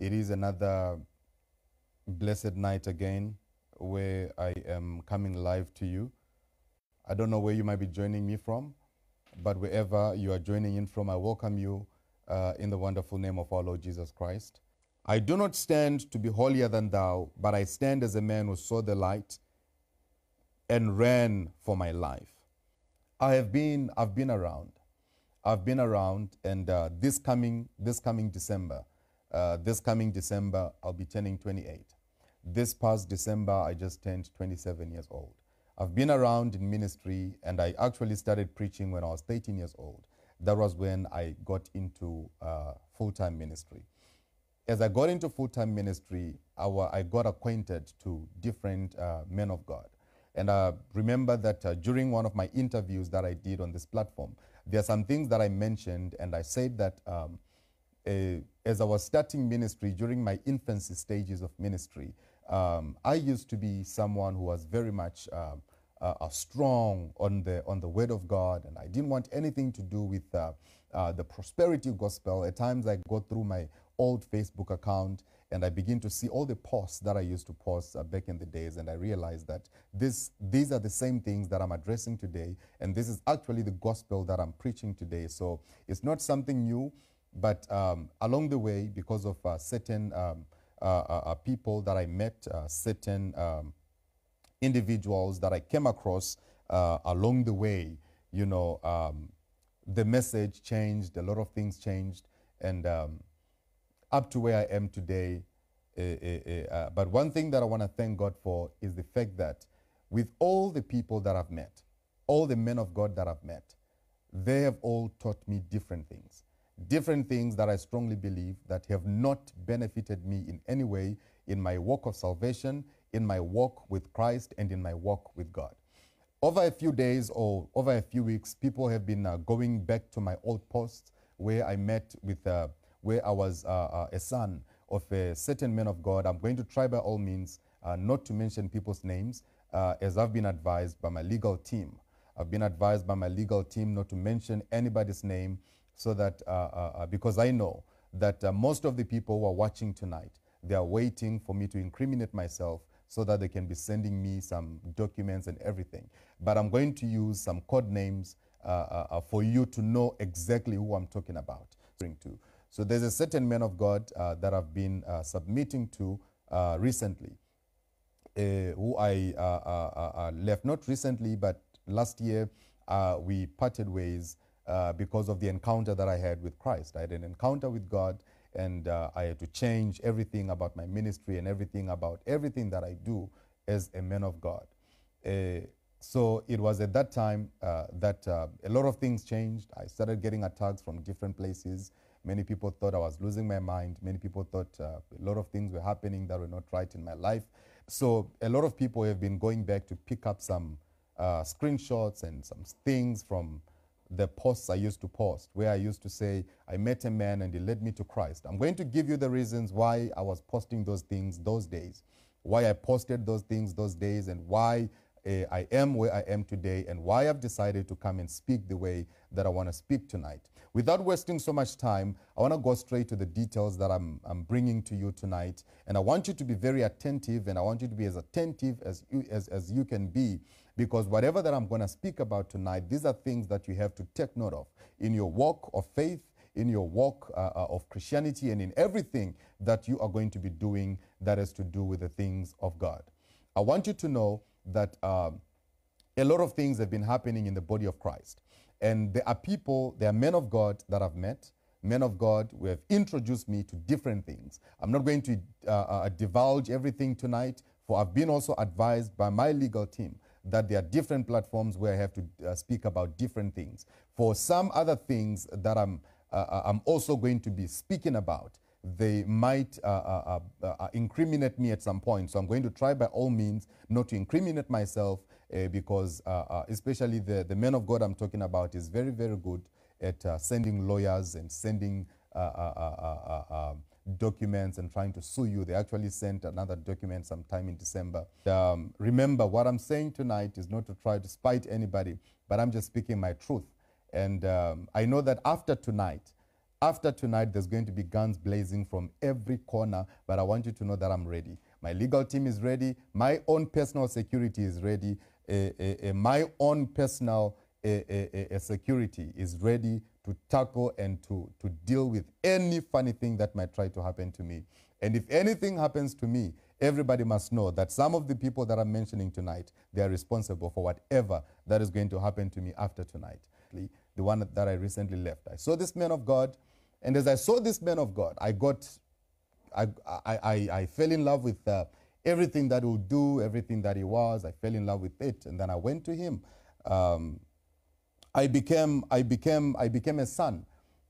It is another blessed night again where I am coming live to you. I don't know where you might be joining me from, but wherever you are joining in from, I welcome you uh, in the wonderful name of our Lord Jesus Christ. I do not stand to be holier than thou, but I stand as a man who saw the light and ran for my life. I have been, I've been around. I've been around, and uh, this coming, this coming December, uh, this coming December, I'll be turning 28. This past December, I just turned 27 years old. I've been around in ministry, and I actually started preaching when I was 13 years old. That was when I got into uh, full-time ministry. As I got into full-time ministry, I, I got acquainted to different uh, men of God. And I remember that uh, during one of my interviews that I did on this platform, there are some things that I mentioned, and I said that um, uh, as I was starting ministry during my infancy stages of ministry, um, I used to be someone who was very much uh, strong on the on the Word of God, and I didn't want anything to do with uh, uh, the prosperity gospel. At times, I go through my old Facebook account and I begin to see all the posts that I used to post uh, back in the days, and I realize that this, these are the same things that I'm addressing today, and this is actually the gospel that I'm preaching today. So it's not something new, but um, along the way, because of uh, certain um, uh, uh, uh people that I met, uh, certain um, individuals that I came across along the way, you know, um, the message changed, a lot of things changed, and um, up to where I am today. Uh, uh, uh, but one thing that I want to thank God for is the fact that with all the people that I've met, all the men of God that I've met, they have all taught me different things. Different things that I strongly believe that have not benefited me in any way in my walk of salvation, in my walk with Christ, and in my walk with God. Over a few days or over a few weeks, people have been uh, going back to my old posts where I met with uh, where I was uh, uh, a son of a certain man of God. I'm going to try by all means uh, not to mention people's names, as I've been advised by my legal team. I've been advised by my legal team not to mention anybody's name so that, because I know that most of the people who are watching tonight, they are waiting for me to incriminate myself so that they can be sending me some documents and everything. But I'm going to use some code names uh, uh, for you to know exactly who I'm talking about. So there's a certain man of God uh, that I've been uh, submitting to uh, recently, uh, who I uh, uh, left not recently, but last year we parted ways Uh, because of the encounter that I had with Christ. I had an encounter with God, and uh, I had to change everything about my ministry and everything about everything that I do as a man of God. Uh, so it was at that time that a lot of things changed. I started getting attacks from different places. Many people thought I was losing my mind. Many people thought uh, a lot of things were happening that were not right in my life. So a lot of people have been going back to pick up some uh, screenshots and some things from the posts I used to post, where I used to say, I met a man and he led me to Christ. I'm going to give you the reasons why I was posting those things those days, why I posted those things those days, and why uh, I am where I am today, and why I've decided to come and speak the way that I want to speak tonight. Without wasting so much time, I want to go straight to the details that I'm, I'm bringing to you tonight. And I want you to be very attentive, and I want you to be as attentive as you, as, as you can be, because whatever that I'm going to speak about tonight, these are things that you have to take note of in your walk of faith, in your walk uh, uh of Christianity, and in everything that you are going to be doing that has to do with the things of God. I want you to know that um, a lot of things have been happening in the body of Christ. And there are people, there are men of God that I've met, men of God who have introduced me to different things. I'm not going to uh, uh, divulge everything tonight, for I've been also advised by my legal team that there are different platforms where I have to uh, speak about different things. For some other things that I'm, uh, uh, I'm also going to be speaking about, they might uh, incriminate me at some point. So I'm going to try by all means not to incriminate myself uh, because uh, uh, especially the, the man of God I'm talking about is very, very good at uh, sending lawyers and sending uh, documents and trying to sue you. They actually sent another document sometime in December. Um, remember, what I'm saying tonight is not to try to spite anybody, but I'm just speaking my truth. And um, I know that after tonight, After tonight, there's going to be guns blazing from every corner, but I want you to know that I'm ready. My legal team is ready. My own personal security is ready. Uh, uh, uh, my own personal security is ready to tackle and to, to deal with any funny thing that might try to happen to me. And if anything happens to me, everybody must know that some of the people that I'm mentioning tonight, they are responsible for whatever that is going to happen to me after tonight. The one that I recently left. I saw this man of God, and as I saw this man of God, I got, I, I, I, I fell in love with uh, everything that he would do, everything that he was. I fell in love with it, and then I went to him. Um, I became, I became, I became a son.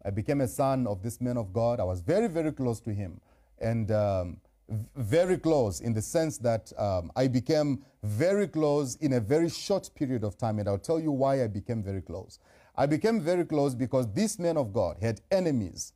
I became a son of this man of God. I was very, very close to him, and um, very close in the sense that um, I became very close in a very short period of time, and I'll tell you why I became very close. I became very close because this man of God had enemies.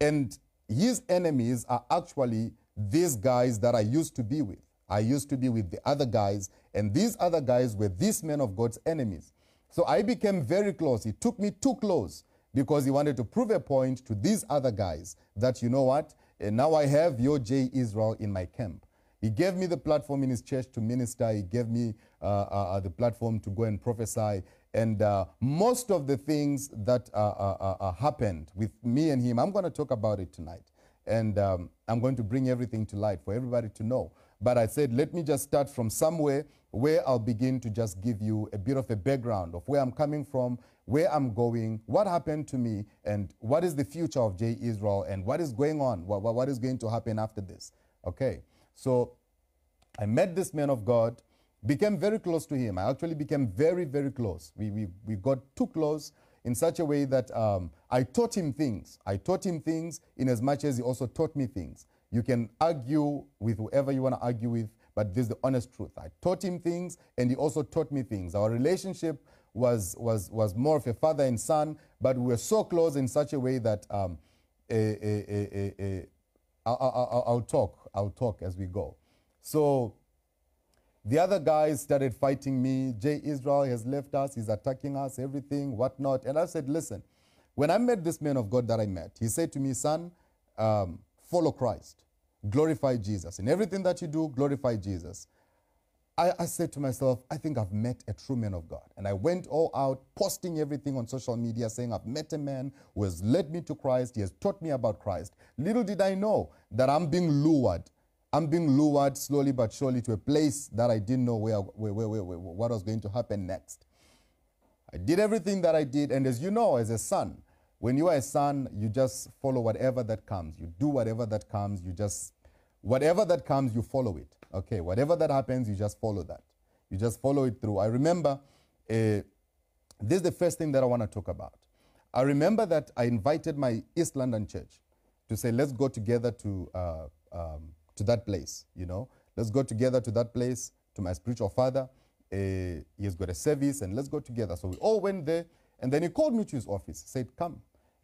And his enemies are actually these guys that I used to be with. I used to be with the other guys, and these other guys were these man of God's enemies. So I became very close. He took me too close because he wanted to prove a point to these other guys that, you know what, and now I have your J. Israel in my camp. He gave me the platform in his church to minister. He gave me uh, uh, uh the platform to go and prophesy. And uh, most of the things that uh, uh, happened with me and him, I'm going to talk about it tonight. And um, I'm going to bring everything to light for everybody to know. But I said, let me just start from somewhere where I'll begin to just give you a bit of a background of where I'm coming from, where I'm going, what happened to me, and what is the future of J. Israel, and what is going on, what, what is going to happen after this. Okay, so I met this man of God became very close to him. I actually became very, very close. We, we, we got too close in such a way that um, I taught him things. I taught him things in as much as he also taught me things. You can argue with whoever you want to argue with, but this is the honest truth. I taught him things, and he also taught me things. Our relationship was, was, was more of a father and son, but we were so close in such a way that um, a, a, I'll, I'll, I'll talk. I'll talk as we go. So the other guys started fighting me. Jay Israel has left us. He's attacking us, everything, whatnot. And I said, listen, when I met this man of God that I met, he said to me, son, um, follow Christ, glorify Jesus. In everything that you do, glorify Jesus. I, I, said to myself, I think I've met a true man of God. And I went all out posting everything on social media saying, I've met a man who has led me to Christ. He has taught me about Christ. Little did I know that I'm being lured I'm being lured slowly but surely to a place that I didn't know where, where, where, where, what was going to happen next. I did everything that I did, and as you know, as a son, when you are a son, you just follow whatever that comes. You do whatever that comes. You just, whatever that comes, you follow it. Okay, whatever that happens, you just follow that. You just follow it through. I remember, uh, this is the first thing that I want to talk about. I remember that I invited my East London church to say, let's go together to uh, um, to that place, you know. Let's go together to that place, to my spiritual father. Uh, he has got a service, and let's go together. So we all went there, and then he called me to his office, said, come,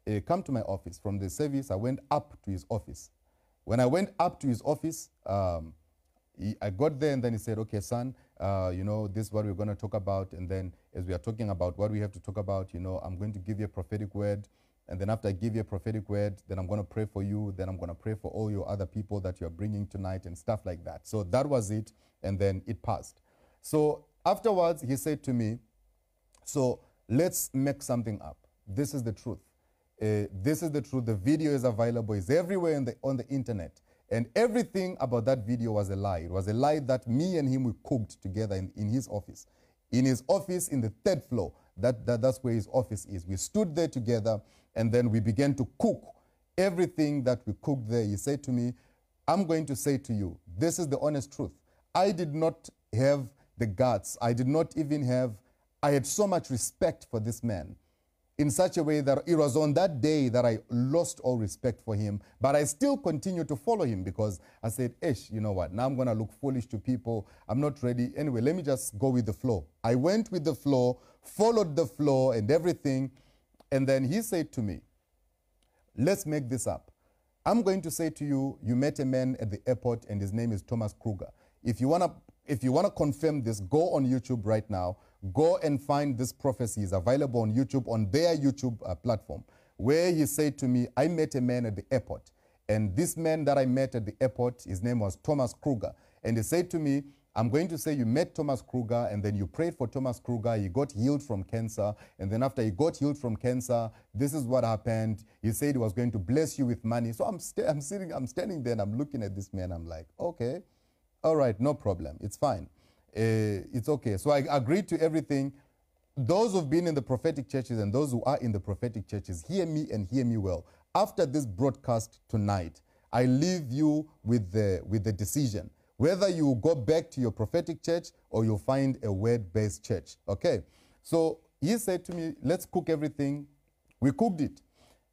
uh, come to my office. From the service, I went up to his office. When I went up to his office, um, he, I got there, and then he said, okay, son, uh, you know, this is what we're going to talk about. And then as we are talking about what we have to talk about, you know, I'm going to give you a prophetic word. And then after I give you a prophetic word, then I'm going to pray for you. Then I'm going to pray for all your other people that you're bringing tonight and stuff like that. So that was it. And then it passed. So afterwards, he said to me, So let's make something up. This is the truth. Uh, this is the truth. The video is available. It's everywhere the, on the internet. And everything about that video was a lie. It was a lie that me and him we cooked together in, in his office. In his office in the third floor. That, that, that's where his office is. We stood there together and then we began to cook everything that we cooked there. He said to me, I'm going to say to you, this is the honest truth. I did not have the guts. I did not even have, I had so much respect for this man in such a way that it was on that day that I lost all respect for him. But I still continued to follow him because I said, Ish, you know what? Now I'm going to look foolish to people. I'm not ready. Anyway, let me just go with the flow. I went with the flow, followed the flow and everything. And then he said to me, Let's make this up. I'm going to say to you, you met a man at the airport and his name is Thomas Kruger. If you want to if you want to confirm this, go on YouTube right now. Go and find this prophecy. It's available on YouTube, on their YouTube uh, platform. where he said to me, I met a man at the airport. And this man that I met at the airport, his name was Thomas Kruger. And he said to me, I'm going to say you met Thomas Kruger and then you prayed for Thomas Kruger. He got healed from cancer. And then after he got healed from cancer, this is what happened. He said he was going to bless you with money. So I'm, I'm sitting, I'm standing there and I'm looking at this man. I'm like, okay, all right, no problem. It's fine. Uh, it's okay. So I agreed to everything. Those who've been in the prophetic churches and those who are in the prophetic churches, hear me and hear me well. After this broadcast tonight, I leave you with the, with the decision whether you go back to your prophetic church or you find a word based church. Okay? So he said to me, Let's cook everything. We cooked it.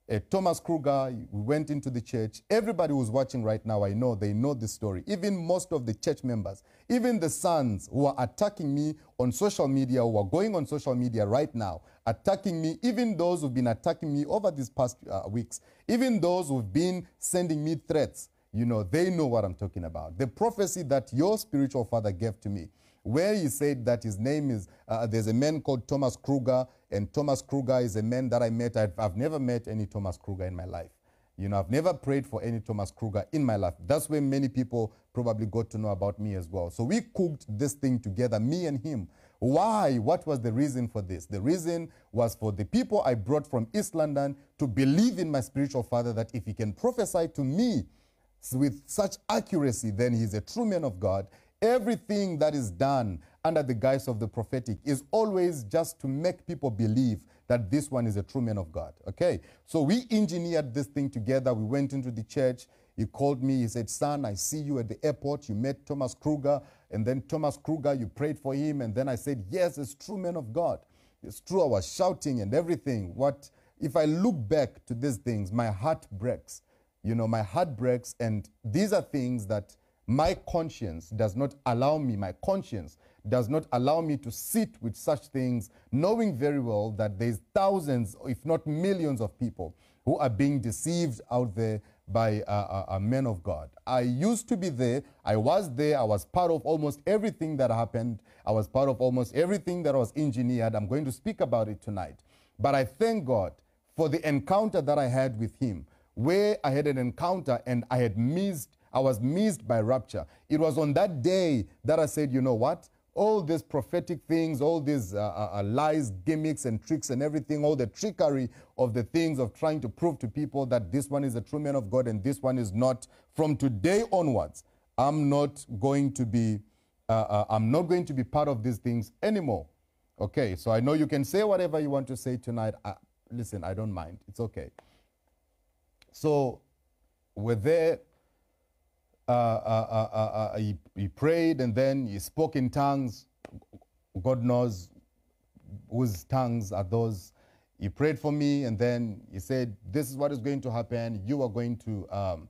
Uh, Thomas Kruger, we went into the church. Everybody who's watching right now, I know they know the story. Even most of the church members, even the sons who are attacking me on social media, who are going on social media right now, attacking me, even those who've been attacking me over these past uh, weeks, even those who've been sending me threats, you know, they know what I'm talking about. The prophecy that your spiritual father gave to me, where he said that his name is, uh, there's a man called Thomas Kruger, and Thomas Kruger is a man that I met. I've, I've never met any Thomas Kruger in my life. You know, I've never prayed for any Thomas Kruger in my life. That's where many people probably got to know about me as well. So we cooked this thing together, me and him. Why? What was the reason for this? The reason was for the people I brought from East London to believe in my spiritual father that if he can prophesy to me with such accuracy, then he's a true man of God. Everything that is done under the guise of the prophetic is always just to make people believe that this one is a true man of God. Okay? So we engineered this thing together. We went into the church. He called me. He said, Son, I see you at the airport. You met Thomas Kruger. And then Thomas Kruger, you prayed for him. And then I said, Yes, it's true man of God. It's true. I was shouting and everything. What if I look back to these things, my heart breaks you know, my heart breaks. And these are things that my conscience does not allow me, my conscience does not allow me to sit with such things, knowing very well that there's thousands, if not millions of people who are being deceived out there by a, a, man of God. I used to be there. I was there. I was part of almost everything that happened. I was part of almost everything that was engineered. I'm going to speak about it tonight. But I thank God for the encounter that I had with him where I had an encounter and I had missed, I was missed by rapture. It was on that day that I said, you know what? All these prophetic things, all these uh, uh, uh, lies, gimmicks, and tricks, and everything, all the trickery of the things of trying to prove to people that this one is a true man of God and this one is not. From today onwards, I'm not going to be, uh, uh I'm not going to be part of these things anymore. Okay, so I know you can say whatever you want to say tonight. listen, I don't mind. It's okay. So we're there. Uh, uh, uh, uh, uh he, he prayed and then he spoke in tongues. God knows whose tongues are those. He prayed for me and then he said, This is what is going to happen. You are going to. Um,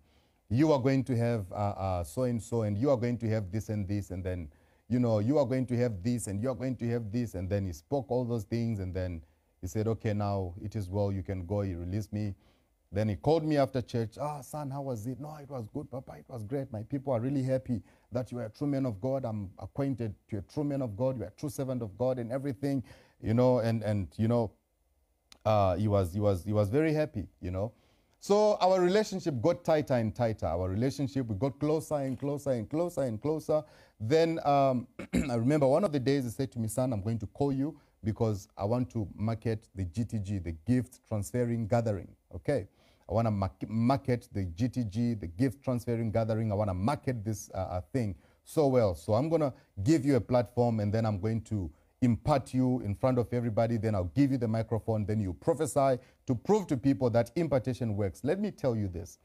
you are going to have uh, so and so, and you are going to have this and this, and then, you know, you are going to have this, and you are going to have this, and then he spoke all those things, and then he said, okay, now it is well, you can go. He released me. Then he called me after church. Ah, oh, son, how was it? No, it was good, Papa. It was great. My people are really happy that you are a true man of God. I'm acquainted to a true man of God. You are a true servant of God and everything, you know. And and you know, uh, he was he was he was very happy, you know. So our relationship got tighter and tighter. Our relationship we got closer and closer and closer and closer. Then um, I remember one of the days he said to me, "Son, I'm going to call you." because I want to market the GTG, the gift transferring gathering. Okay. I want to market the GTG, the gift transferring gathering. I want to market this uh, uh, thing so well. So I'm going to give you a platform and then I'm going to impart you in front of everybody. Then I'll give you the microphone. Then you prophesy to prove to people that impartation works. Let me tell you this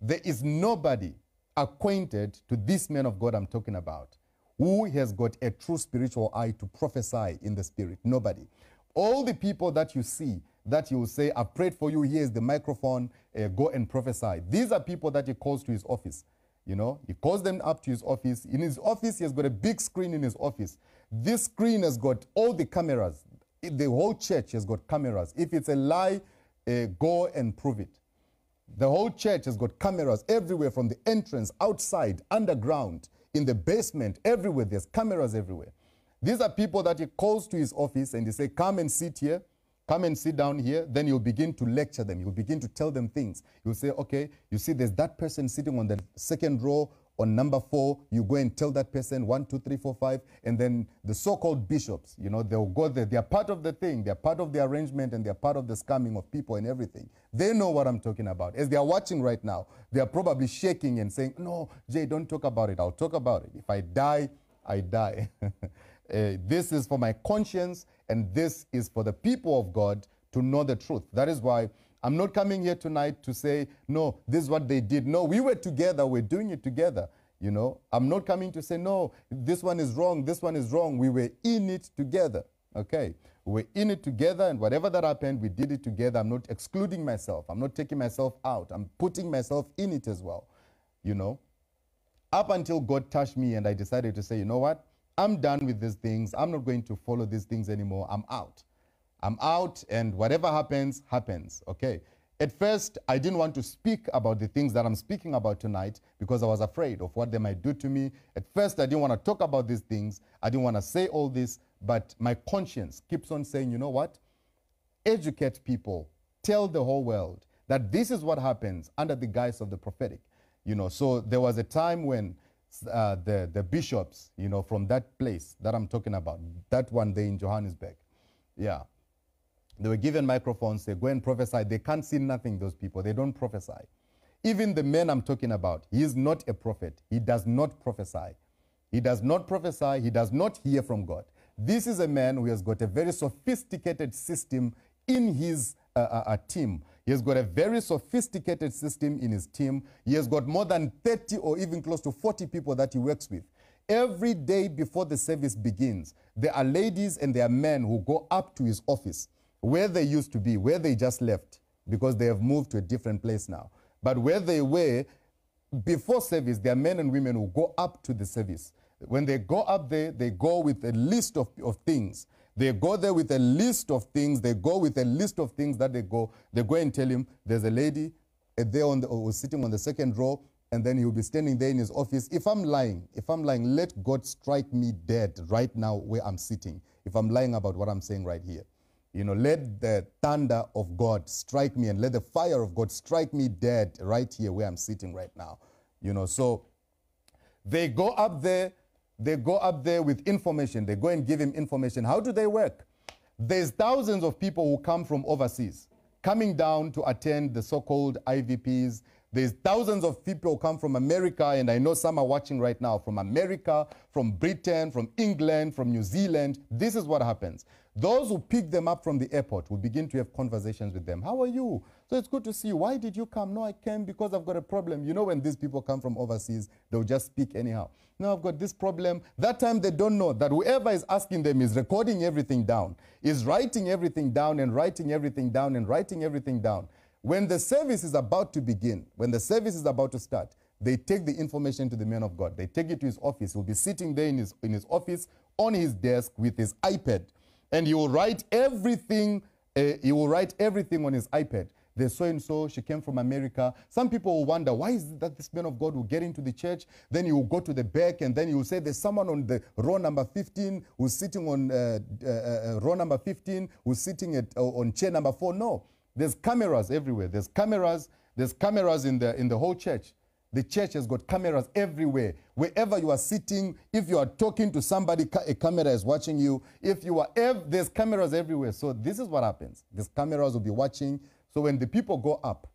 there is nobody acquainted to this man of God I'm talking about who has got a true spiritual eye to prophesy in the spirit. Nobody. All the people that you see that he will say, I've prayed for you, here's the microphone, uh, go and prophesy. These are people that he calls to his office. You know, he calls them up to his office. In his office, he has got a big screen in his office. This screen has got all the cameras. The whole church has got cameras. If it's a lie, uh, go and prove it. The whole church has got cameras everywhere from the entrance, outside, underground, in the basement, everywhere. There's cameras everywhere. These are people that he calls to his office and he say, come and sit here come and sit down here. Then you'll begin to lecture them. You'll begin to tell them things. You'll say, okay, you see, there's that person sitting on the second row on number four, you go and tell that person one, two, three, four, five, and then the so-called bishops, you know, they'll go there. They're part of the thing. They're part of the arrangement, and they're part of the scamming of people and everything. They know what I'm talking about. As they are watching right now, they are probably shaking and saying, "No, Jay, don't talk about it. I'll talk about it. If I die, I die." uh, this is for my conscience, and this is for the people of God to know the truth. That is why I'm not coming here tonight to say, no, this is what they did. No, we were together, we're doing it together. You know, I'm not coming to say, no, this one is wrong, this one is wrong. We were in it together. Okay. We were in it together, and whatever that happened, we did it together. I'm not excluding myself. I'm not taking myself out. I'm putting myself in it as well. You know, up until God touched me and I decided to say, you know what? I'm done with these things. I'm not going to follow these things anymore. I'm out. I'm out, and whatever happens, happens. Okay. At first, I didn't want to speak about the things that I'm speaking about tonight because I was afraid of what they might do to me. At first, I didn't want to talk about these things. I didn't want to say all this, but my conscience keeps on saying, you know what? Educate people, tell the whole world that this is what happens under the guise of the prophetic. You know, so there was a time when uh, the, the bishops, you know, from that place that I'm talking about, that one day in Johannesburg, yeah, they were given microphones, they go and prophesy. They can't see nothing, those people. They don't prophesy. Even the man I'm talking about, he is not a prophet. He does not prophesy. He does not prophesy. He does not hear from God. This is a man who has got a very sophisticated system in his uh, uh, uh team. He has got a very sophisticated system in his team. He has got more than 30 or even close to 40 people that he works with. Every day before the service begins, there are ladies and there are men who go up to his office where they used to be, where they just left, because they have moved to a different place now. But where they were before service, there are men and women who go up to the service. When they go up there, they go with a list of, of things. They go there with a list of things. They go with a list of things that they go. They go and tell him there's a lady uh, there on the, or sitting on the second row, and then he'll be standing there in his office. If I'm lying, if I'm lying, let God strike me dead right now where I'm sitting. If I'm lying about what I'm saying right here. You know, let the thunder of God strike me and let the fire of God strike me dead right here where I'm sitting right now. You know, so they go up there, they go up there with information. They go and give him information. How do they work? There's thousands of people who come from overseas coming down to attend the so-called IVPs. There's thousands of people who come from America, and I know some are watching right now from America, from Britain, from England, from New Zealand. This is what happens. Those who pick them up from the airport will begin to have conversations with them. How are you? So it's good to see you. Why did you come? No, I came because I've got a problem. You know, when these people come from overseas, they'll just speak anyhow. No, I've got this problem. That time they don't know that whoever is asking them is recording everything down, is writing everything down and writing everything down and writing everything down. When the service is about to begin, when the service is about to start, they take the information to the man of God. They take it to his office. He'll be sitting there in his, in his office on his desk with his iPad and he will write everything. Uh, he will write everything on his iPad. There's so and so, she came from America. Some people will wonder, why is it that this man of God will get into the church? Then he will go to the back and then he will say, there's someone on the row number 15 who's sitting on uh, uh, uh, row number 15 who's sitting at, uh, on chair number four. No, there's cameras everywhere. There's cameras. There's cameras in the, in the whole church. The church has got cameras everywhere. Wherever you are sitting, if you are talking to somebody, a camera is watching you. If you are, there's cameras everywhere. So this is what happens. These cameras will be watching. So when the people go up,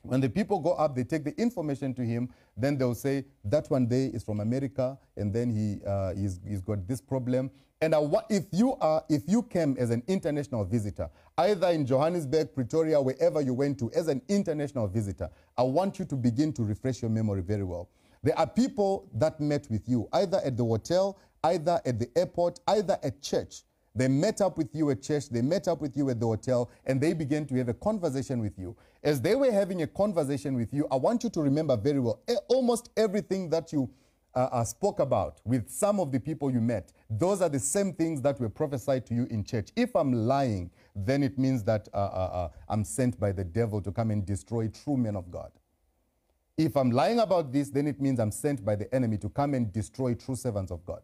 when the people go up, they take the information to him. Then they'll say, that one day is from America, and then he, uh, he's, he's got this problem. And if you are, if you came as an international visitor, either in Johannesburg, Pretoria, wherever you went to, as an international visitor, I want you to begin to refresh your memory very well. There are people that met with you, either at the hotel, either at the airport, either at church. They met up with you at church, they met up with you at the hotel, and they began to have a conversation with you. As they were having a conversation with you, I want you to remember very well almost everything that you uh, uh, spoke about with some of the people you met, those are the same things that were prophesied to you in church. If I'm lying, then it means that uh, uh, uh, I'm sent by the devil to come and destroy true men of God. If I'm lying about this, then it means I'm sent by the enemy to come and destroy true servants of God.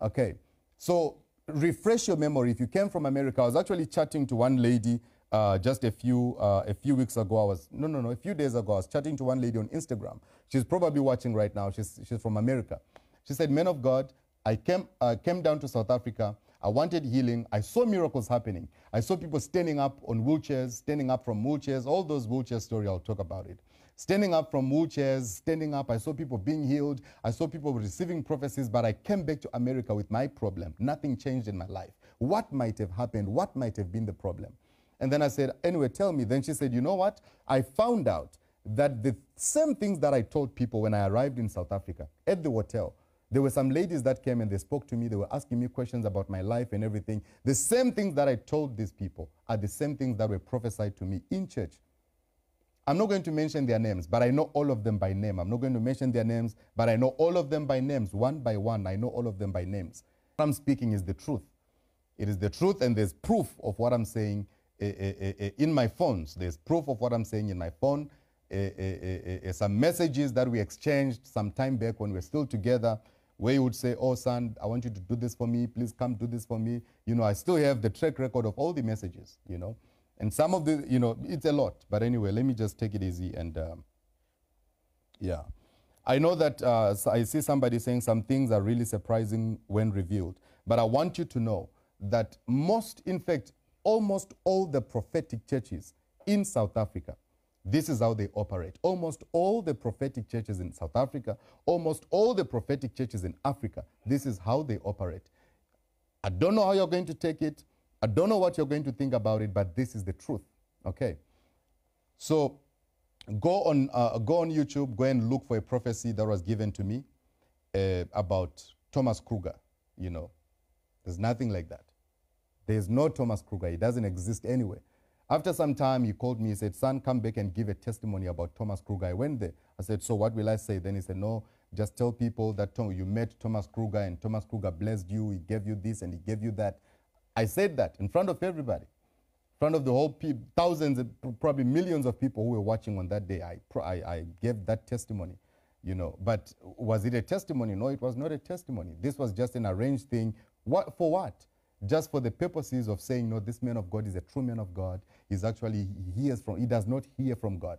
Okay, so refresh your memory. If you came from America, I was actually chatting to one lady uh, just a few uh, a few weeks ago. I was no no no a few days ago. I was chatting to one lady on Instagram. She's probably watching right now. She's she's from America. She said, "Men of God, I came uh, came down to South Africa. I wanted healing. I saw miracles happening. I saw people standing up on wheelchairs, standing up from wheelchairs. All those wheelchair stories. I'll talk about it." Standing up from wheelchairs, standing up. I saw people being healed. I saw people receiving prophecies, but I came back to America with my problem. Nothing changed in my life. What might have happened? What might have been the problem? And then I said, anyway, tell me. Then she said, you know what? I found out that the same things that I told people when I arrived in South Africa at the hotel, there were some ladies that came and they spoke to me. They were asking me questions about my life and everything. The same things that I told these people are the same things that were prophesied to me in church. I'm not going to mention their names, but I know all of them by name. I'm not going to mention their names, but I know all of them by names, one by one. I know all of them by names. What I'm speaking is the truth. It is the truth, and there's proof of what I'm saying eh, eh, eh, in my phones. There's proof of what I'm saying in my phone. some messages that we exchanged some time back when we are still together, where you would say, Oh, son, I want you to do this for me. Please come do this for me. You know, I still have the track record of all the messages, you know. And some of the, you know, it's a lot. But anyway, let me just take it easy and, um, yeah. I know that uh, I see somebody saying some things are really surprising when revealed. But I want you to know that most, in fact, almost all the prophetic churches in South Africa, this is how they operate. Almost all the prophetic churches in South Africa, almost all the prophetic churches in Africa, this is how they operate. I don't know how you're going to take it. I don't know what you're going to think about it, but this is the truth. Okay. So go on, uh, go on YouTube, go and look for a prophecy that was given to me uh, about Thomas Kruger. You know, there's nothing like that. There's no Thomas Kruger. He doesn't exist anywhere. After some time, he called me. He said, Son, come back and give a testimony about Thomas Kruger. I went there. I said, So what will I say? Then he said, No, just tell people that you met Thomas Kruger and Thomas Kruger blessed you. He gave you this and he gave you that. I said that in front of everybody, in front of the whole thousands, probably millions of people who were watching on that day. I, I, I gave that testimony, you know. But was it a testimony? No, it was not a testimony. This was just an arranged thing. What for? What? just for the purposes of saying, no, this man of God is a true man of God. He's actually, he hears from, he does not hear from God.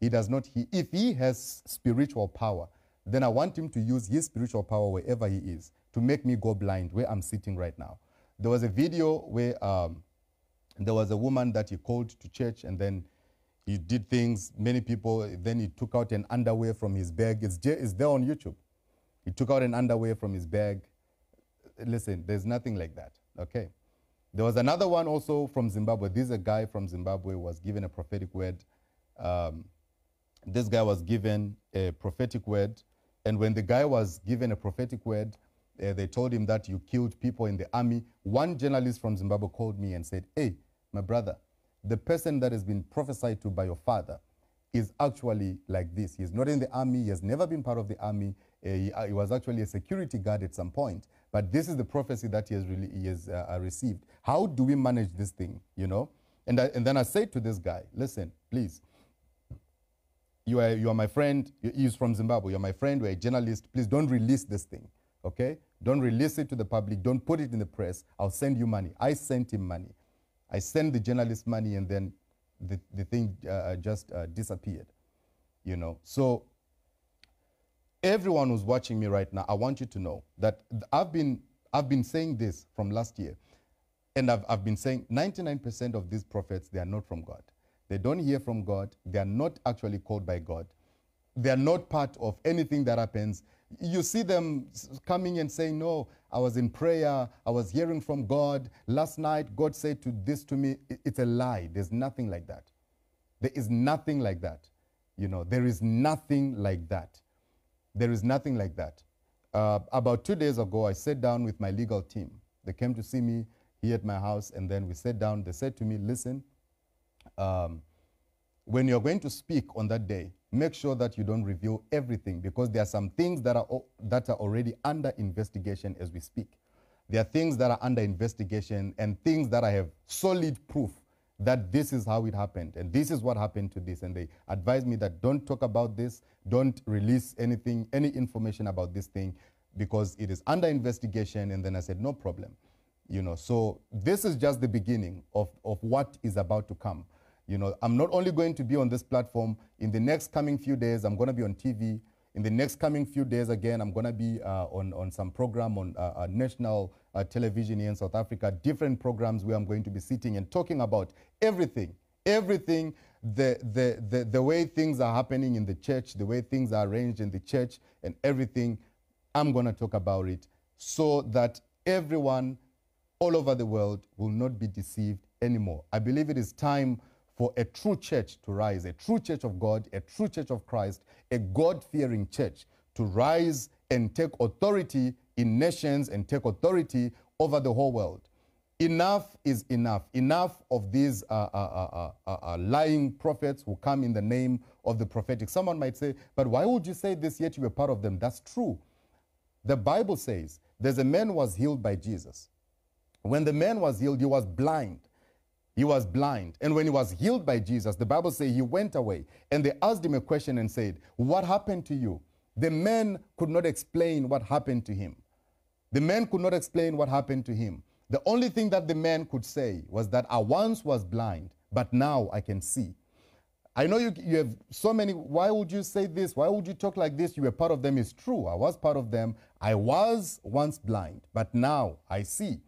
He does not. If he has spiritual power, then I want him to use his spiritual power wherever he is to make me go blind where I'm sitting right now. There was a video where um, there was a woman that he called to church and then he did things, many people, then he took out an underwear from his bag. It's, it's there on YouTube. He took out an underwear from his bag listen, there's nothing like that, okay? There was another one also from Zimbabwe. This is a guy from Zimbabwe was given a prophetic word. Um, this guy was given a prophetic word, and when the guy was given a prophetic word, uh, they told him that you killed people in the army. One journalist from Zimbabwe called me and said, Hey, my brother, the person that has been prophesied to by your father is actually like this. He's not in the army, he has never been part of the army. Uh, he, uh, he, was actually a security guard at some point. But this is the prophecy that he has, really, he has uh, uh, received. How do we manage this thing, you know? And, I, and then I say to this guy, listen, please, you are, you are my friend. He's from Zimbabwe. You're my friend. You're a journalist. Please don't release this thing, okay? Don't release it to the public. Don't put it in the press. I'll send you money. I sent him money. I sent the journalist money, and then the, the thing uh, uh just uh, disappeared, you know? So everyone who's watching me right now, I want you to know that I've been, I've been saying this from last year. And I've, I've been saying 99% of these prophets, they are not from God. They don't hear from God. They are not actually called by God. They are not part of anything that happens. You see them coming and saying, No, I was in prayer. I was hearing from God. Last night, God said to this to me. It's a lie. There's nothing like that. There is nothing like that. You know, there is nothing like that. There is nothing like that. Uh, about two days ago, I sat down with my legal team. They came to see me here at my house, and then we sat down. They said to me, Listen, um, when you're going to speak on that day, make sure that you don't reveal everything because there are some things that are, that are already under investigation as we speak. There are things that are under investigation and things that I have solid proof that this is how it happened and this is what happened to this. And they advised me that don't talk about this, don't release anything, any information about this thing because it is under investigation. And then I said, no problem. You know, so this is just the beginning of, of what is about to come. You know, I'm not only going to be on this platform, in the next coming few days, I'm going to be on TV. In the next coming few days, again, I'm going to be uh, on, on some program on uh, uh, national uh, television here in South Africa, different programs where I'm going to be sitting and talking about everything, everything, the, the, the, the way things are happening in the church, the way things are arranged in the church, and everything. I'm going to talk about it so that everyone all over the world will not be deceived anymore. I believe it is time for a true church to rise, a true church of God, a true church of Christ, a God fearing church to rise and take authority in nations and take authority over the whole world. Enough is enough. Enough of these uh, uh, uh, lying prophets who come in the name of the prophetic. Someone might say, but why would you say this yet you were part of them? That's true. The Bible says there's a man was healed by Jesus. When the man was healed, he was blind. He was blind. And when he was healed by Jesus, the Bible says he went away. And they asked him a question and said, What happened to you? The man could not explain what happened to him. The man could not explain what happened to him. The only thing that the man could say was that I once was blind, but now I can see. I know you, you have so many. Why would you say this? Why would you talk like this? You were part of them. It's true. I was part of them. I was once blind, but now I see.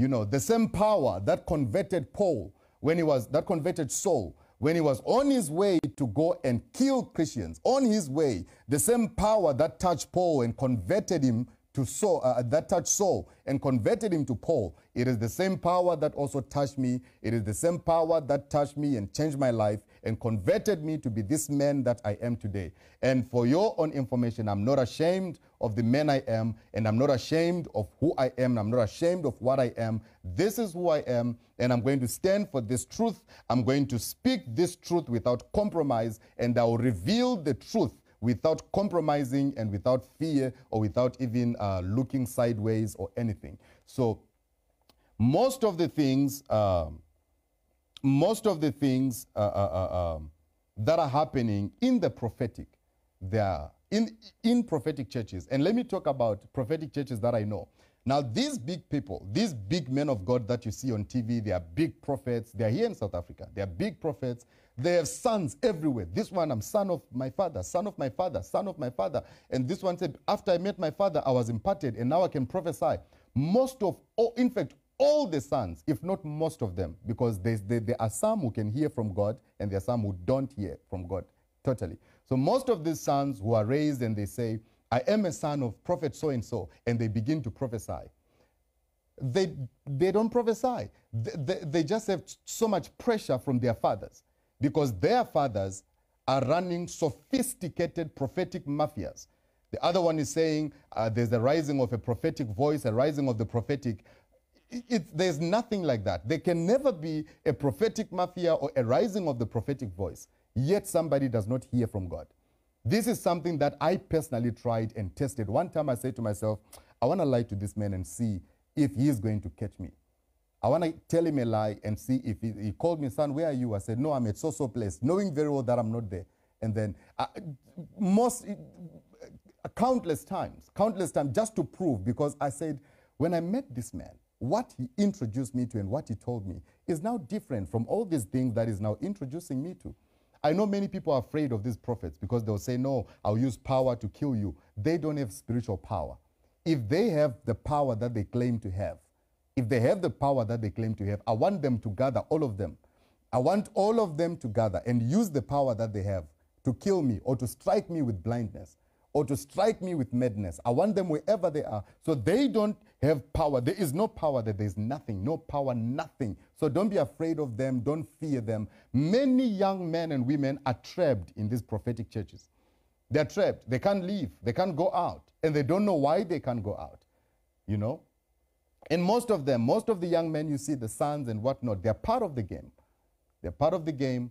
You know, the same power that converted Paul when he was, that converted Saul when he was on his way to go and kill Christians, on his way, the same power that touched Paul and converted him to Saul, uh, that touched Saul and converted him to Paul. It is the same power that also touched me. It is the same power that touched me and changed my life and converted me to be this man that I am today. And for your own information, I'm not ashamed of the man I am, and I'm not ashamed of who I am, I'm not ashamed of what I am. This is who I am, and I'm going to stand for this truth. I'm going to speak this truth without compromise, and I will reveal the truth without compromising and without fear or without even uh, looking sideways or anything. So, most of the things, uh, most of the things uh, uh, uh um, that are happening in the prophetic, they are in, in prophetic churches. And let me talk about prophetic churches that I know. Now, these big people, these big men of God that you see on TV, they are big prophets. They are here in South Africa. They are big prophets. They have sons everywhere. This one, I'm son of my father, son of my father, son of my father. And this one said, after I met my father, I was imparted, and now I can prophesy. Most of, all, in fact, all the sons, if not most of them, because there, there are some who can hear from God, and there are some who don't hear from God totally. So most of these sons who are raised and they say, I am a son of prophet so and so, and they begin to prophesy. They, they don't prophesy. They, they, they just have so much pressure from their fathers because their fathers are running sophisticated prophetic mafias. The other one is saying uh, there's a rising of a prophetic voice, a rising of the prophetic. It, it, there's nothing like that. There can never be a prophetic mafia or a rising of the prophetic voice yet somebody does not hear from God. This is something that I personally tried and tested. One time I said to myself, I want to lie to this man and see if he is going to catch me. I want to tell him a lie and see if he, he, called me, son, where are you? I said, no, I'm at so so place, knowing very well that I'm not there. And then uh, most uh, countless times, countless times, just to prove, because I said, when I met this man, what he introduced me to and what he told me is now different from all these things that is now introducing me to. I know many people are afraid of these prophets because they'll say, No, I'll use power to kill you. They don't have spiritual power. If they have the power that they claim to have, if they have the power that they claim to have, I want them to gather, all of them. I want all of them to gather and use the power that they have to kill me or to strike me with blindness or to strike me with madness. I want them wherever they are. So they don't have power. There is no power that there's nothing. No power, nothing. So don't be afraid of them. Don't fear them. Many young men and women are trapped in these prophetic churches. They're trapped. They can't leave. They can't go out. And they don't know why they can't go out. You know? And most of them, most of the young men you see, the sons and whatnot, they're part of the game. They're part of the game.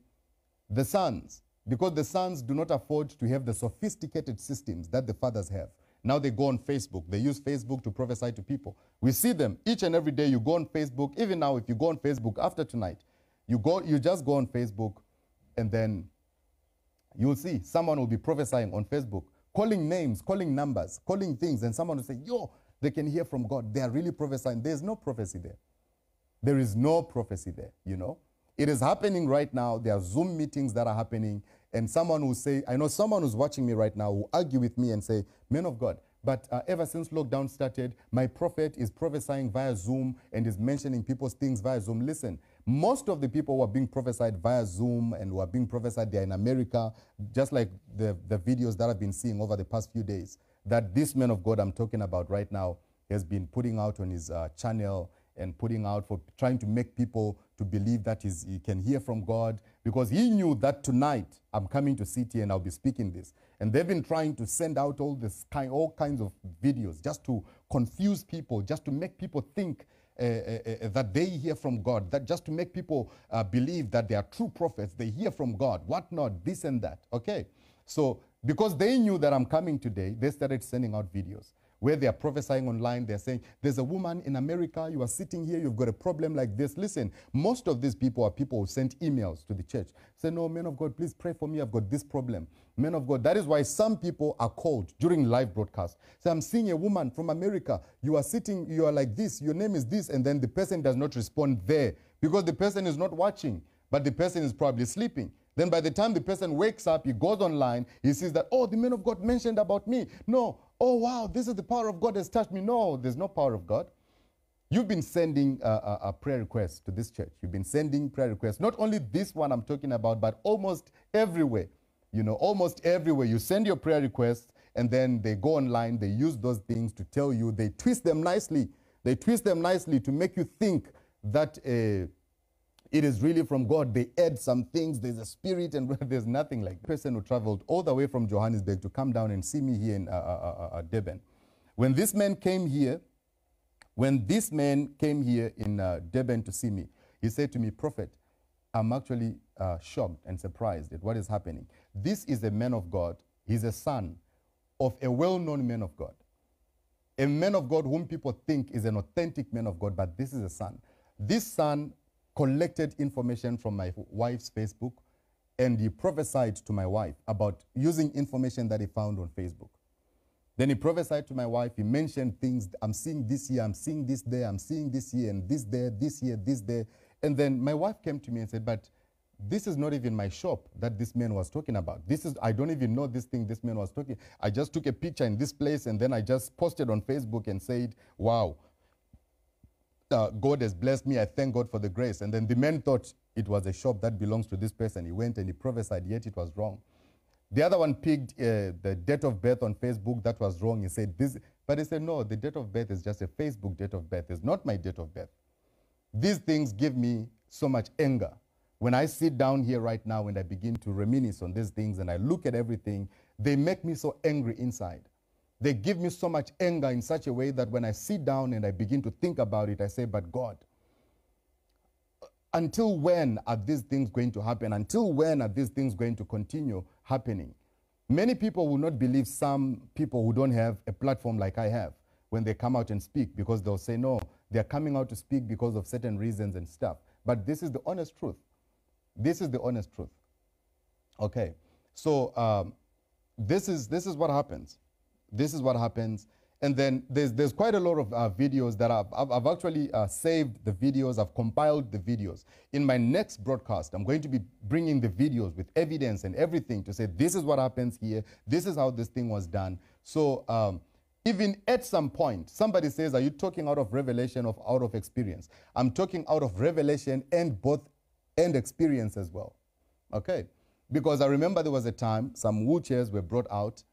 The sons, because the sons do not afford to have the sophisticated systems that the fathers have. Now they go on Facebook. They use Facebook to prophesy to people. We see them each and every day. You go on Facebook. Even now, if you go on Facebook after tonight, you go, you just go on Facebook, and then you'll see someone will be prophesying on Facebook, calling names, calling numbers, calling things, and someone will say, "Yo, they can hear from God. They are really prophesying. There's no prophecy there. There is no prophecy there, you know. It is happening right now. There are Zoom meetings that are happening. And someone will say, I know someone who's watching me right now will argue with me and say, Men of God, but uh, ever since lockdown started, my prophet is prophesying via Zoom and is mentioning people's things via Zoom. Listen, most of the people who are being prophesied via Zoom and who are being prophesied, they're in America, just like the, the videos that I've been seeing over the past few days, that this man of God I'm talking about right now has been putting out on his uh, channel and putting out for trying to make people to believe that he can hear from God because he knew that tonight I'm coming to City and I'll be speaking this. And they've been trying to send out all this kind, all kinds of videos just to confuse people, just to make people think uh, uh, uh, that they hear from God, that just to make people uh, believe that they are true prophets, they hear from God, whatnot, this and that. Okay, so because they knew that I'm coming today, they started sending out videos where they are prophesying online. They're saying, There's a woman in America, you are sitting here, you've got a problem like this. Listen, most of these people are people who sent emails to the church. Say, No, men of God, please pray for me. I've got this problem. Men of God, that is why some people are called during live broadcast. Say, I'm seeing a woman from America. You are sitting, you are like this, your name is this, and then the person does not respond there because the person is not watching, but the person is probably sleeping. Then by the time the person wakes up, he goes online, he sees that, oh, the man of God mentioned about me. No, oh, wow, this is the power of God has touched me. No, there's no power of God. You've been sending a, a, a prayer request to this church. You've been sending prayer requests. Not only this one I'm talking about, but almost everywhere. You know, almost everywhere. You send your prayer requests, and then they go online, they use those things to tell you, they twist them nicely. They twist them nicely to make you think that. Uh, it is really from God. They add some things. There's a spirit, and there's nothing like that. person who traveled all the way from Johannesburg to come down and see me here in uh, uh, uh, uh Durban. When this man came here, when this man came here in uh, to see me, he said to me, Prophet, I'm actually uh, shocked and surprised at what is happening. This is a man of God. He's a son of a well-known man of God. A man of God whom people think is an authentic man of God, but this is a son. This son collected information from my wife's Facebook and he prophesied to my wife about using information that he found on Facebook. Then he prophesied to my wife. He mentioned things. I'm seeing this here. I'm seeing this there. I'm seeing this here and this there, this here, this there. And then my wife came to me and said, But this is not even my shop that this man was talking about. This is, I don't even know this thing this man was talking. I just took a picture in this place and then I just posted on Facebook and said, Wow, uh, God has blessed me. I thank God for the grace. And then the man thought it was a shop that belongs to this person. He went and he prophesied, yet it was wrong. The other one picked uh, the date of birth on Facebook. That was wrong. He said this, but he said, no, the date of birth is just a Facebook date of birth. It's not my date of birth. These things give me so much anger. When I sit down here right now and I begin to reminisce on these things and I look at everything, they make me so angry inside. They give me so much anger in such a way that when I sit down and I begin to think about it, I say, But God, until when are these things going to happen? Until when are these things going to continue happening? Many people will not believe some people who don't have a platform like I have when they come out and speak because they'll say, no, they're coming out to speak because of certain reasons and stuff. But this is the honest truth. This is the honest truth. Okay, so um, this, is, this is what happens. This is what happens. And then there's, there's quite a lot of uh, videos that I've, I've, I've actually uh, saved the videos, I've compiled the videos. In my next broadcast, I'm going to be bringing the videos with evidence and everything to say this is what happens here, this is how this thing was done. So um, even at some point, somebody says, Are you talking out of revelation or out of experience? I'm talking out of revelation and both and experience as well. Okay? Because I remember there was a time some wheelchairs were brought out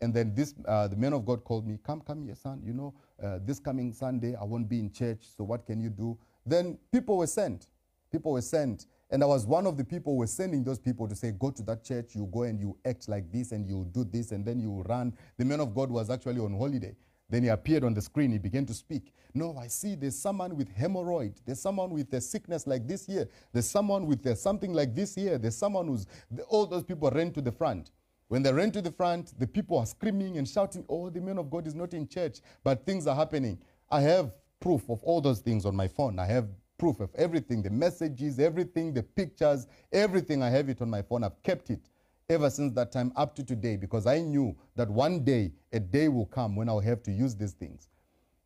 and then this, uh, the man of God called me, come, come here, son. You know, uh, this coming Sunday, I won't be in church, so what can you do? Then people were sent. People were sent. And I was one of the people who were sending those people to say, go to that church, you go and you act like this, and you do this, and then you run. The man of God was actually on holiday. Then he appeared on the screen. He began to speak. No, I see there's someone with hemorrhoid. There's someone with a sickness like this here. There's someone with something like this here. There's someone who's, all those people ran to the front. When they ran to the front, the people are screaming and shouting, Oh, the man of God is not in church, but things are happening. I have proof of all those things on my phone. I have proof of everything the messages, everything, the pictures, everything. I have it on my phone. I've kept it ever since that time up to today because I knew that one day, a day will come when I'll have to use these things.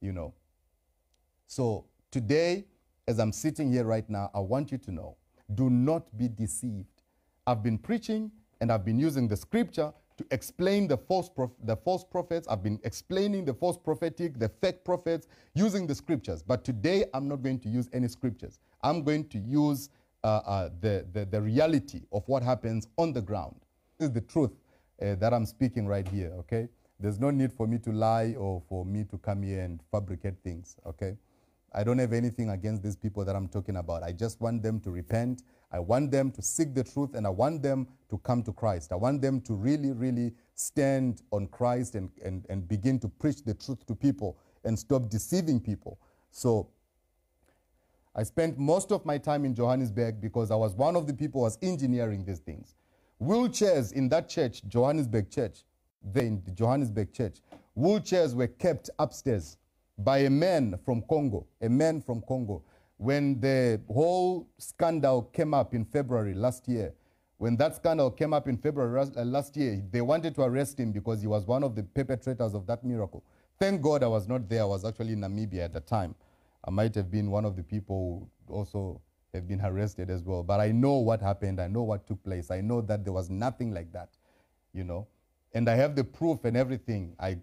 you know. So today, as I'm sitting here right now, I want you to know do not be deceived. I've been preaching and I've been using the scripture to explain the false, the false prophets. I've been explaining the false prophetic, the fake prophets, using the scriptures. But today, I'm not going to use any scriptures. I'm going to use uh, uh, the, the, the reality of what happens on the ground. This is the truth uh, that I'm speaking right here, okay? There's no need for me to lie or for me to come here and fabricate things, okay? I don't have anything against these people that I'm talking about. I just want them to repent. I want them to seek the truth and I want them to come to Christ. I want them to really, really stand on Christ and, and, and begin to preach the truth to people and stop deceiving people. So I spent most of my time in Johannesburg because I was one of the people who was engineering these things. Wheelchairs in that church, Johannesburg church, there in the Johannesburg church, wheelchairs were kept upstairs by a man from Congo, a man from Congo. When the whole scandal came up in February last year, when that scandal came up in February uh, last year, they wanted to arrest him because he was one of the perpetrators of that miracle. Thank God I was not there. I was actually in Namibia at the time. I might have been one of the people who also have been arrested as well. But I know what happened. I know what took place. I know that there was nothing like that, you know. And I have the proof and everything. I,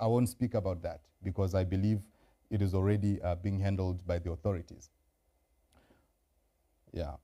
I won't speak about that because I believe it is already uh, being handled by the authorities. Yeah.